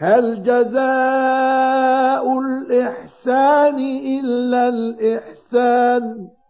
هَلْ جَزَاءُ الْإِحْسَانِ إِلَّا الْإِحْسَانُ؟